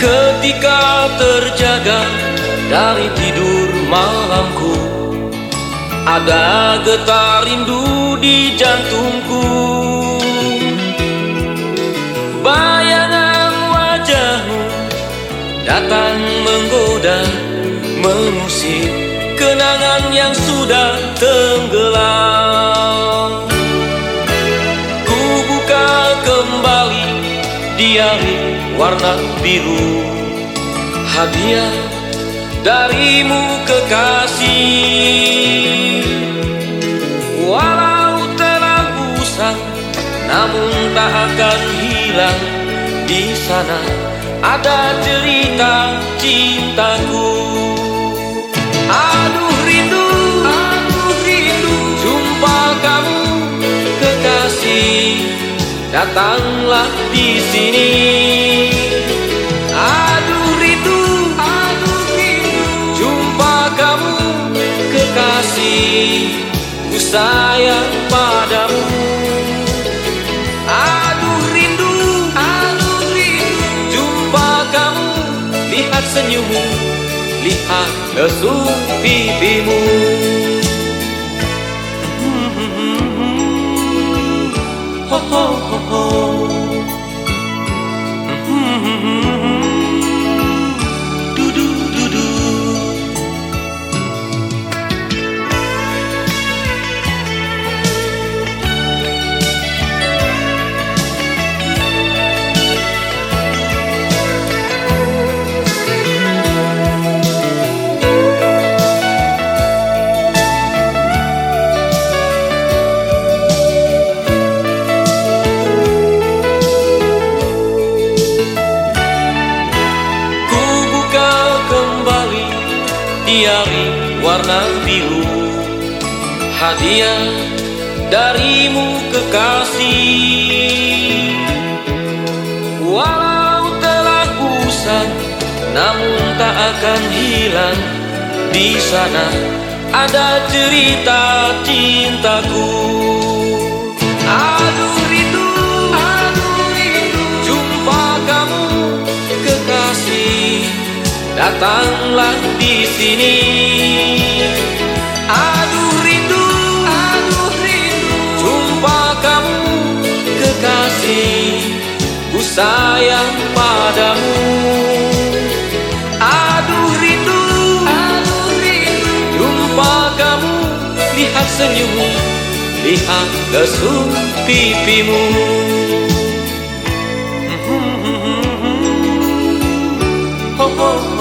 Ketika terjaga dari tidur malamku Ada getar rindu di jantungku. Bayangan wajahmu datang menggoda Mengusir kenangan yang sudah tenggelam. Ku buka kembali diari warna biru. Hadiah darimu kekasih. Walau telah usang namun tak akan hilang. Di sana ada cerita cintaku. Aduh rindu, aduh rindu. Jumpa kamu kekasih. Datanglah di sini Ku sayang padamu. Aduh rindu, aduh rindu. Jumpa kamu Lihat senyummu Lihat lesung pipimu. Ho ho Du diari warna biru. Hadiah darimu kekasih. Walau telah usang namun tak akan hilang. Di sana ada cerita cintaku datanglah di sini. Aduh rindu, aduh rindu, jumpa kamu kekasih, ku sayang padamu. Aduh rindu, aduh jumpa kamu, lihat senyum, lihat lesu pipimu. Oh, oh.